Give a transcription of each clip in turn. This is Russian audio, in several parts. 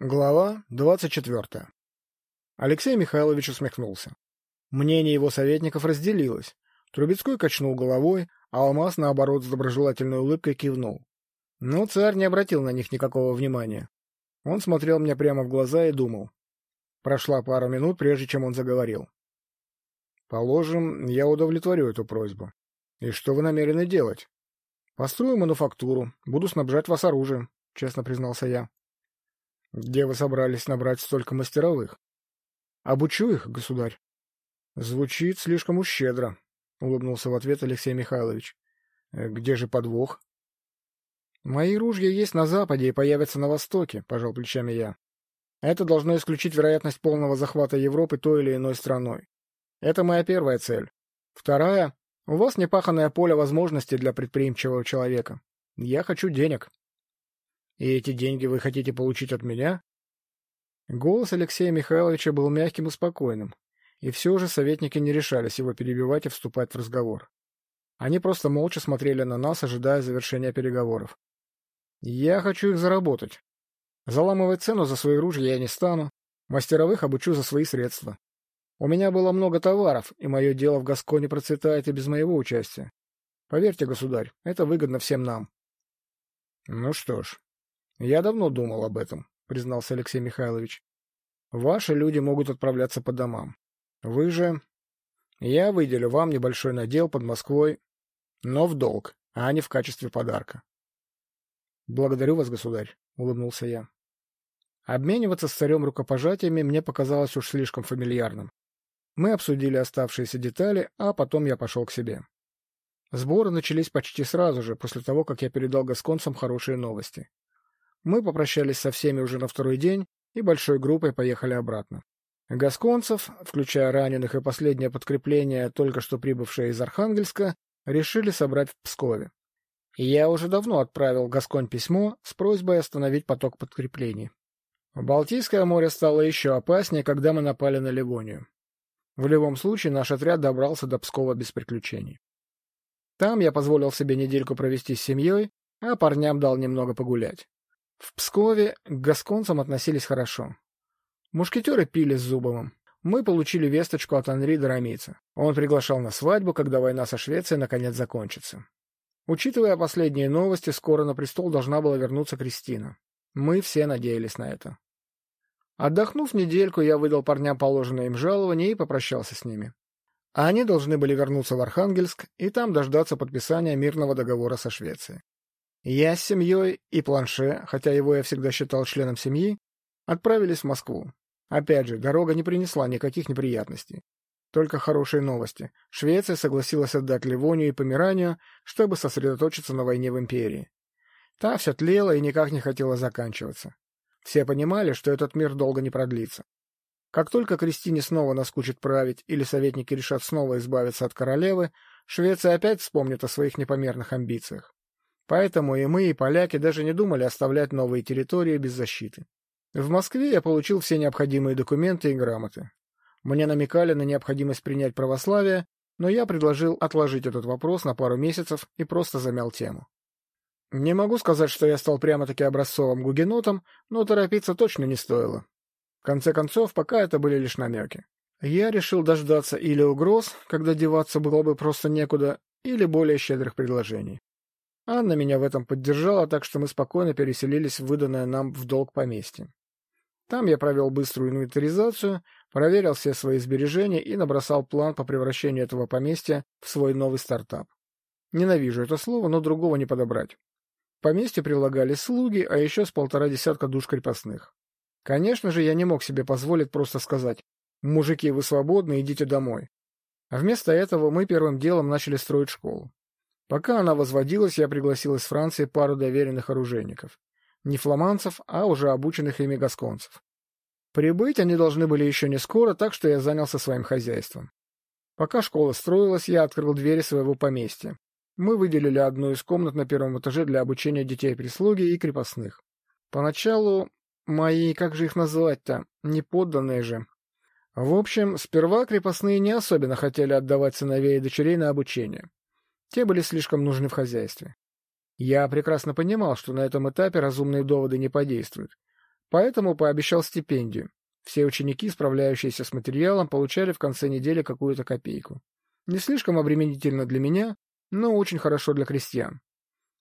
Глава двадцать четвертая. Алексей Михайлович усмехнулся. Мнение его советников разделилось. Трубецкой качнул головой, а Алмаз, наоборот, с доброжелательной улыбкой кивнул. Но царь не обратил на них никакого внимания. Он смотрел мне прямо в глаза и думал. Прошла пара минут, прежде чем он заговорил. «Положим, я удовлетворю эту просьбу. И что вы намерены делать?» «Построю мануфактуру, буду снабжать вас оружием», — честно признался я. Где вы собрались набрать столько мастеровых? Обучу их, государь. Звучит слишком уж щедро, улыбнулся в ответ Алексей Михайлович. «Э, где же подвох? Мои ружья есть на западе и появятся на востоке, пожал плечами я. Это должно исключить вероятность полного захвата Европы той или иной страной. Это моя первая цель. Вторая — у вас непаханное поле возможностей для предприимчивого человека. Я хочу денег. И эти деньги вы хотите получить от меня? Голос Алексея Михайловича был мягким и спокойным, и все же советники не решались его перебивать и вступать в разговор. Они просто молча смотрели на нас, ожидая завершения переговоров. Я хочу их заработать. Заламывать цену за свои ружья я не стану, мастеровых обучу за свои средства. У меня было много товаров, и мое дело в Гасконе процветает и без моего участия. Поверьте, государь, это выгодно всем нам. Ну что ж, я давно думал об этом, признался Алексей Михайлович. Ваши люди могут отправляться по домам. Вы же... Я выделю вам небольшой надел под Москвой, но в долг, а не в качестве подарка. Благодарю вас, государь, улыбнулся я. Обмениваться с царем рукопожатиями мне показалось уж слишком фамильярным. Мы обсудили оставшиеся детали, а потом я пошел к себе. Сборы начались почти сразу же, после того, как я передал гасконцам хорошие новости. Мы попрощались со всеми уже на второй день и большой группой поехали обратно. Гасконцев, включая раненых и последнее подкрепление, только что прибывшее из Архангельска, решили собрать в Пскове. Я уже давно отправил Гасконь письмо с просьбой остановить поток подкреплений. Балтийское море стало еще опаснее, когда мы напали на Ливонию. В любом случае, наш отряд добрался до Пскова без приключений. Там я позволил себе недельку провести с семьей, а парням дал немного погулять. В Пскове к гасконцам относились хорошо. Мушкетеры пили с Зубовым. Мы получили весточку от Анри Доромица. Он приглашал на свадьбу, когда война со Швецией наконец закончится. Учитывая последние новости, скоро на престол должна была вернуться Кристина. Мы все надеялись на это. Отдохнув недельку, я выдал парням положенное им жалование и попрощался с ними. А они должны были вернуться в Архангельск и там дождаться подписания мирного договора со Швецией. Я с семьей и Планше, хотя его я всегда считал членом семьи, отправились в Москву. Опять же, дорога не принесла никаких неприятностей. Только хорошие новости. Швеция согласилась отдать Ливонию и Померанию, чтобы сосредоточиться на войне в империи. Та все тлела и никак не хотела заканчиваться. Все понимали, что этот мир долго не продлится. Как только Кристине снова наскучит править или советники решат снова избавиться от королевы, Швеция опять вспомнит о своих непомерных амбициях. Поэтому и мы, и поляки даже не думали оставлять новые территории без защиты. В Москве я получил все необходимые документы и грамоты. Мне намекали на необходимость принять православие, но я предложил отложить этот вопрос на пару месяцев и просто замял тему. Не могу сказать, что я стал прямо-таки образцовым гугенотом, но торопиться точно не стоило. В конце концов, пока это были лишь намеки. Я решил дождаться или угроз, когда деваться было бы просто некуда, или более щедрых предложений. Анна меня в этом поддержала, так что мы спокойно переселились в выданное нам в долг поместье. Там я провел быструю инвентаризацию, проверил все свои сбережения и набросал план по превращению этого поместья в свой новый стартап. Ненавижу это слово, но другого не подобрать. Поместье прилагали слуги, а еще с полтора десятка душ крепостных. Конечно же, я не мог себе позволить просто сказать «Мужики, вы свободны, идите домой». А вместо этого мы первым делом начали строить школу. Пока она возводилась, я пригласил из Франции пару доверенных оружейников. Не фламандцев, а уже обученных ими гасконцев. Прибыть они должны были еще не скоро, так что я занялся своим хозяйством. Пока школа строилась, я открыл двери своего поместья. Мы выделили одну из комнат на первом этаже для обучения детей прислуги и крепостных. Поначалу мои, как же их назвать-то, неподданные же. В общем, сперва крепостные не особенно хотели отдавать сыновей и дочерей на обучение. Те были слишком нужны в хозяйстве. Я прекрасно понимал, что на этом этапе разумные доводы не подействуют. поэтому пообещал стипендию. Все ученики, справляющиеся с материалом, получали в конце недели какую-то копейку. Не слишком обременительно для меня, но очень хорошо для крестьян.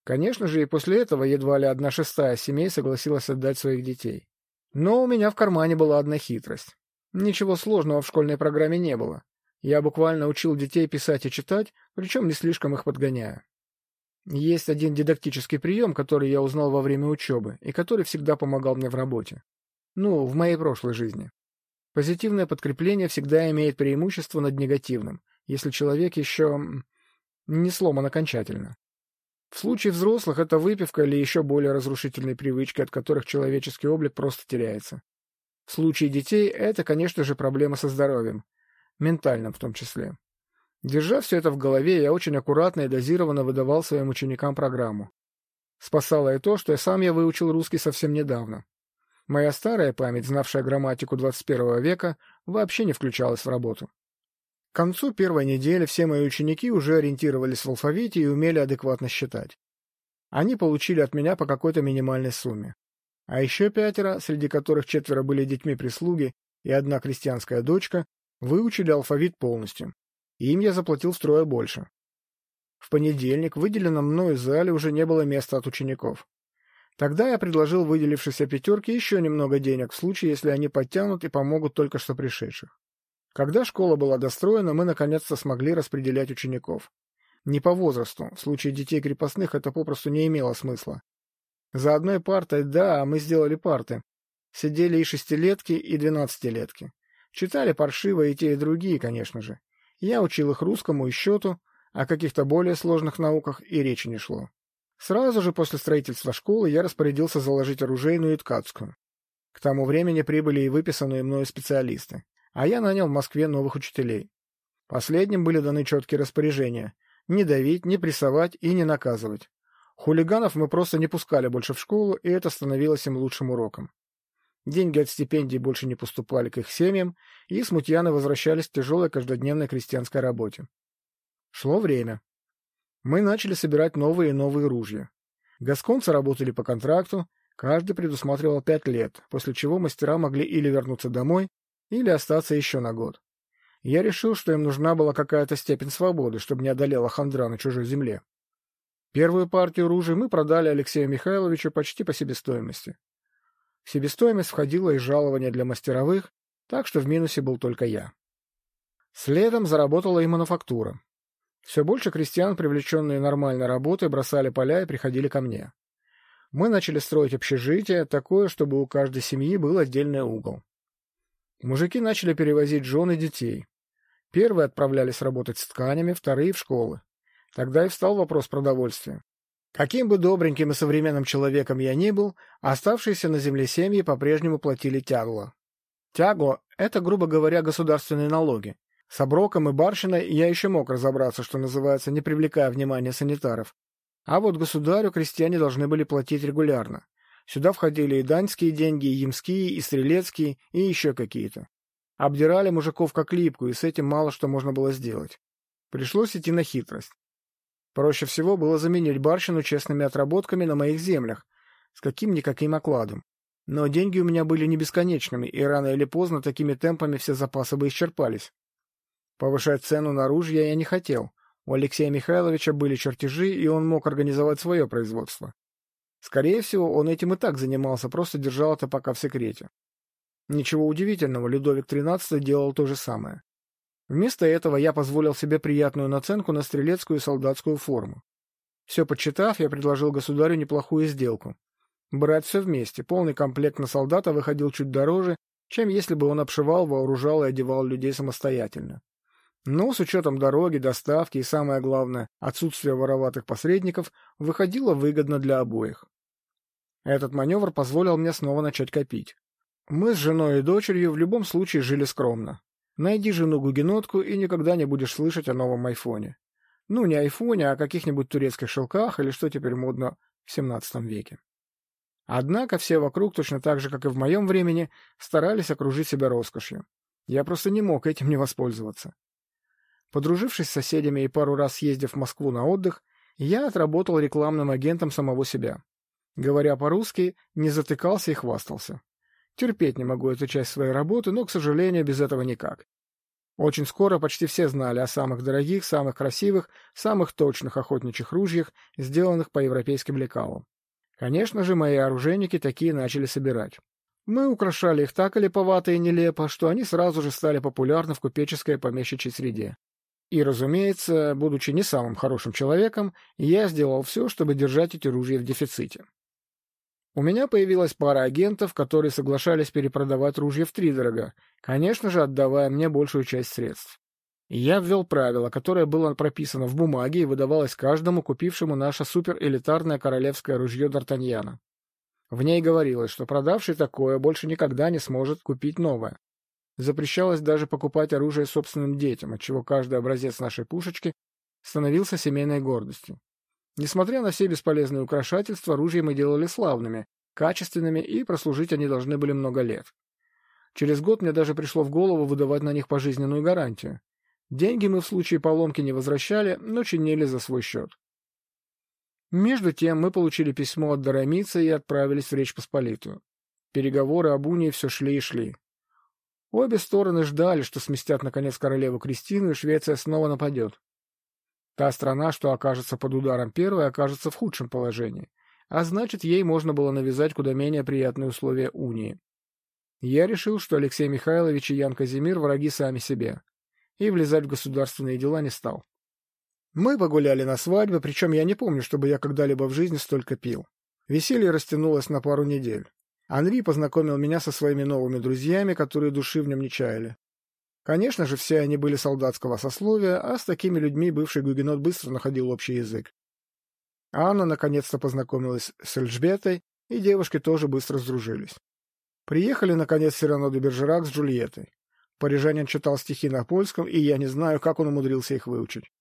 Конечно же, и после этого едва ли одна шестая семей согласилась отдать своих детей. Но у меня в кармане была одна хитрость. Ничего сложного в школьной программе не было. Я буквально учил детей писать и читать, причем не слишком их подгоняя. Есть один дидактический прием, который я узнал во время учебы и который всегда помогал мне в работе. Ну, в моей прошлой жизни. Позитивное подкрепление всегда имеет преимущество над негативным, если человек еще не сломан окончательно. В случае взрослых это выпивка или еще более разрушительные привычки, от которых человеческий облик просто теряется. В случае детей это, конечно же, проблема со здоровьем, ментальным в том числе. Держа все это в голове, я очень аккуратно и дозированно выдавал своим ученикам программу. Спасало и то, что я сам я выучил русский совсем недавно. Моя старая память, знавшая грамматику 21 века, вообще не включалась в работу. К концу первой недели все мои ученики уже ориентировались в алфавите и умели адекватно считать. Они получили от меня по какой-то минимальной сумме. А еще пятеро, среди которых четверо были детьми прислуги и одна крестьянская дочка, выучили алфавит полностью. Им я заплатил втрое больше. В понедельник в выделенном мною зале уже не было места от учеников. Тогда я предложил выделившейся пятерке еще немного денег в случае, если они подтянут и помогут только что пришедших. Когда школа была достроена, мы наконец-то смогли распределять учеников. Не по возрасту, в случае детей крепостных это попросту не имело смысла. За одной партой, да, мы сделали парты. Сидели и шестилетки, и двенадцатилетки. Читали паршиво и те, и другие, конечно же. Я учил их русскому и счету, о каких-то более сложных науках и речи не шло. Сразу же после строительства школы я распорядился заложить оружейную и ткацкую. К тому времени прибыли и выписанные мною специалисты а я нанял в Москве новых учителей. Последним были даны четкие распоряжения — не давить, не прессовать и не наказывать. Хулиганов мы просто не пускали больше в школу, и это становилось им лучшим уроком. Деньги от стипендий больше не поступали к их семьям, и смутьяны возвращались к тяжелой каждодневной крестьянской работе. Шло время. Мы начали собирать новые и новые ружья. Гасконцы работали по контракту, каждый предусматривал пять лет, после чего мастера могли или вернуться домой, или остаться еще на год. Я решил, что им нужна была какая-то степень свободы, чтобы не одолела хандра на чужой земле. Первую партию ружей мы продали Алексею Михайловичу почти по себестоимости. В себестоимость входило и жалование для мастеровых, так что в минусе был только я. Следом заработала и мануфактура. Все больше крестьян, привлеченные нормальной работой, бросали поля и приходили ко мне. Мы начали строить общежитие, такое, чтобы у каждой семьи был отдельный угол. Мужики начали перевозить жен и детей. Первые отправлялись работать с тканями, вторые — в школы. Тогда и встал вопрос продовольствия. Каким бы добреньким и современным человеком я ни был, оставшиеся на земле семьи по-прежнему платили тягло. Тягло — это, грубо говоря, государственные налоги. С оброком и барщиной я еще мог разобраться, что называется, не привлекая внимания санитаров. А вот государю крестьяне должны были платить регулярно. Сюда входили и даньские деньги, и ямские, и стрелецкие, и еще какие-то. Обдирали мужиков как липку, и с этим мало что можно было сделать. Пришлось идти на хитрость. Проще всего было заменить барщину честными отработками на моих землях, с каким-никаким окладом. Но деньги у меня были не бесконечными, и рано или поздно такими темпами все запасы бы исчерпались. Повышать цену на ружья я не хотел. У Алексея Михайловича были чертежи, и он мог организовать свое производство. Скорее всего, он этим и так занимался, просто держал это пока в секрете. Ничего удивительного, Людовик XIII делал то же самое. Вместо этого я позволил себе приятную наценку на стрелецкую и солдатскую форму. Все подсчитав, я предложил государю неплохую сделку. Брать все вместе, полный комплект на солдата выходил чуть дороже, чем если бы он обшивал, вооружал и одевал людей самостоятельно. Но с учетом дороги, доставки и, самое главное, отсутствия вороватых посредников, выходило выгодно для обоих. Этот маневр позволил мне снова начать копить. Мы с женой и дочерью в любом случае жили скромно. Найди жену-гугенотку и никогда не будешь слышать о новом айфоне. Ну, не айфоне, а каких-нибудь турецких шелках или что теперь модно в XVII веке. Однако все вокруг, точно так же, как и в моем времени, старались окружить себя роскошью. Я просто не мог этим не воспользоваться. Подружившись с соседями и пару раз съездив в Москву на отдых, я отработал рекламным агентом самого себя. Говоря по-русски, не затыкался и хвастался. Терпеть не могу эту часть своей работы, но, к сожалению, без этого никак. Очень скоро почти все знали о самых дорогих, самых красивых, самых точных охотничьих ружьях, сделанных по европейским лекалам. Конечно же, мои оружейники такие начали собирать. Мы украшали их так липовато и нелепо, что они сразу же стали популярны в купеческой помещичьей среде. И, разумеется, будучи не самым хорошим человеком, я сделал все, чтобы держать эти ружья в дефиците. У меня появилась пара агентов, которые соглашались перепродавать ружья втридорога, конечно же, отдавая мне большую часть средств. Я ввел правило, которое было прописано в бумаге и выдавалось каждому, купившему наше суперэлитарное королевское ружье Д'Артаньяна. В ней говорилось, что продавший такое больше никогда не сможет купить новое. Запрещалось даже покупать оружие собственным детям, отчего каждый образец нашей пушечки становился семейной гордостью. Несмотря на все бесполезные украшательства, ружья мы делали славными, качественными, и прослужить они должны были много лет. Через год мне даже пришло в голову выдавать на них пожизненную гарантию. Деньги мы в случае поломки не возвращали, но чинили за свой счет. Между тем мы получили письмо от Доромица и отправились в Речь Посполитую. Переговоры об унии все шли и шли. Обе стороны ждали, что сместят наконец королеву Кристину, и Швеция снова нападет. Та страна, что окажется под ударом первой, окажется в худшем положении, а значит, ей можно было навязать куда менее приятные условия унии. Я решил, что Алексей Михайлович и Ян Казимир враги сами себе, и влезать в государственные дела не стал. Мы погуляли на свадьбе, причем я не помню, чтобы я когда-либо в жизни столько пил. Веселье растянулось на пару недель. Анри познакомил меня со своими новыми друзьями, которые души в нем не чаяли. Конечно же, все они были солдатского сословия, а с такими людьми бывший гугенот быстро находил общий язык. Анна наконец-то познакомилась с Эльжбетой, и девушки тоже быстро сдружились. Приехали, наконец, Сирано де Бержерак с Джульеттой. Парижанин читал стихи на польском, и я не знаю, как он умудрился их выучить.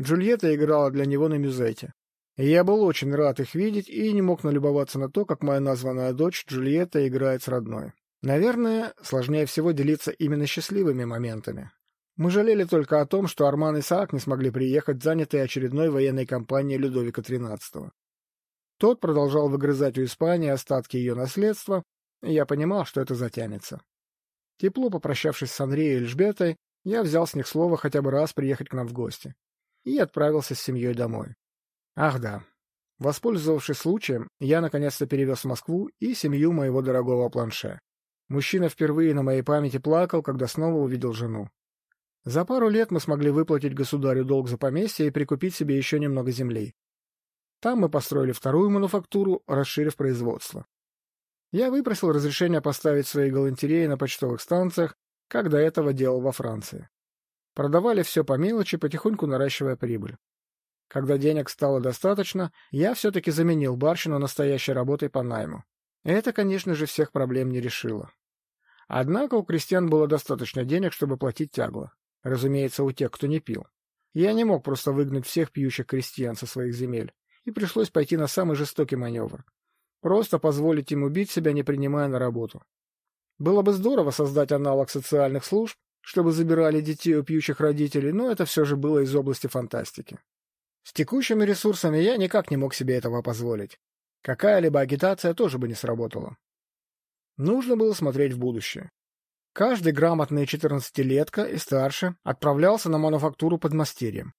Джульетта играла для него на мюзете. Я был очень рад их видеть и не мог налюбоваться на то, как моя названная дочь Джульетта играет с родной. Наверное, сложнее всего делиться именно счастливыми моментами. Мы жалели только о том, что Арман и Саак не смогли приехать, занятые очередной военной кампанией Людовика XIII. Тот продолжал выгрызать у Испании остатки ее наследства, и я понимал, что это затянется. Тепло попрощавшись с Андреем и Эльжбетой, я взял с них слово хотя бы раз приехать к нам в гости и отправился с семьей домой. Ах да, воспользовавшись случаем, я наконец-то перевез в Москву и семью моего дорогого планше. Мужчина впервые на моей памяти плакал, когда снова увидел жену. За пару лет мы смогли выплатить государю долг за поместье и прикупить себе еще немного земли. Там мы построили вторую мануфактуру, расширив производство. Я выпросил разрешение поставить свои галантереи на почтовых станциях, как до этого делал во Франции. Продавали все по мелочи, потихоньку наращивая прибыль. Когда денег стало достаточно, я все-таки заменил барщину настоящей работой по найму. Это, конечно же, всех проблем не решило. Однако у крестьян было достаточно денег, чтобы платить тягло. Разумеется, у тех, кто не пил. Я не мог просто выгнать всех пьющих крестьян со своих земель, и пришлось пойти на самый жестокий маневр. Просто позволить им убить себя, не принимая на работу. Было бы здорово создать аналог социальных служб, чтобы забирали детей у пьющих родителей, но это все же было из области фантастики. С текущими ресурсами я никак не мог себе этого позволить. Какая-либо агитация тоже бы не сработала. Нужно было смотреть в будущее. Каждый грамотный четырнадцатилетка и старше отправлялся на мануфактуру под мастерьем.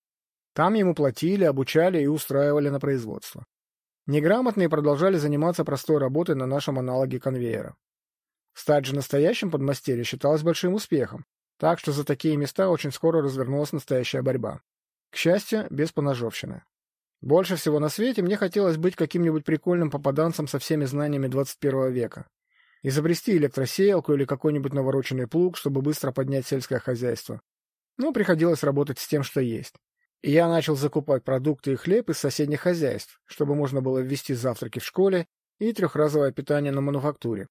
Там ему платили, обучали и устраивали на производство. Неграмотные продолжали заниматься простой работой на нашем аналоге конвейера. Стать же настоящим подмастерьем считалось большим успехом, так что за такие места очень скоро развернулась настоящая борьба. К счастью, без поножовщины. Больше всего на свете мне хотелось быть каким-нибудь прикольным попаданцем со всеми знаниями 21 века. Изобрести электросеялку или какой-нибудь навороченный плуг, чтобы быстро поднять сельское хозяйство. Но приходилось работать с тем, что есть. И я начал закупать продукты и хлеб из соседних хозяйств, чтобы можно было ввести завтраки в школе и трехразовое питание на мануфактуре.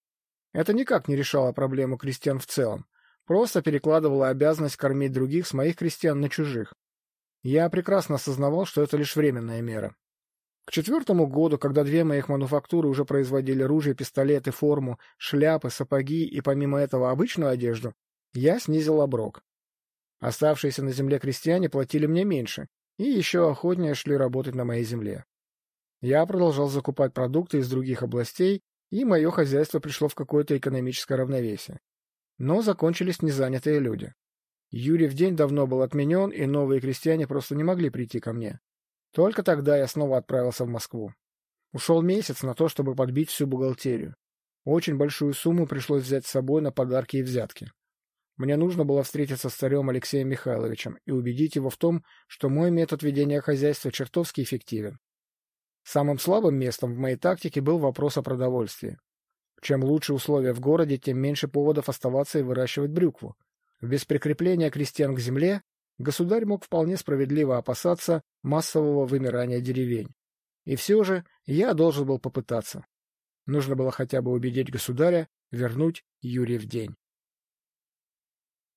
Это никак не решало проблему крестьян в целом, просто перекладывало обязанность кормить других с моих крестьян на чужих. Я прекрасно осознавал, что это лишь временная мера. К четвертому году, когда две моих мануфактуры уже производили ружья, пистолеты, форму, шляпы, сапоги и помимо этого обычную одежду, я снизил оброк. Оставшиеся на земле крестьяне платили мне меньше и еще охотнее шли работать на моей земле. Я продолжал закупать продукты из других областей и мое хозяйство пришло в какое-то экономическое равновесие. Но закончились незанятые люди. Юрий в день давно был отменен, и новые крестьяне просто не могли прийти ко мне. Только тогда я снова отправился в Москву. Ушел месяц на то, чтобы подбить всю бухгалтерию. Очень большую сумму пришлось взять с собой на подарки и взятки. Мне нужно было встретиться с царем Алексеем Михайловичем и убедить его в том, что мой метод ведения хозяйства чертовски эффективен. Самым слабым местом в моей тактике был вопрос о продовольствии. Чем лучше условия в городе, тем меньше поводов оставаться и выращивать брюкву. Без прикрепления крестьян к земле государь мог вполне справедливо опасаться массового вымирания деревень. И все же я должен был попытаться. Нужно было хотя бы убедить государя вернуть Юрия в день.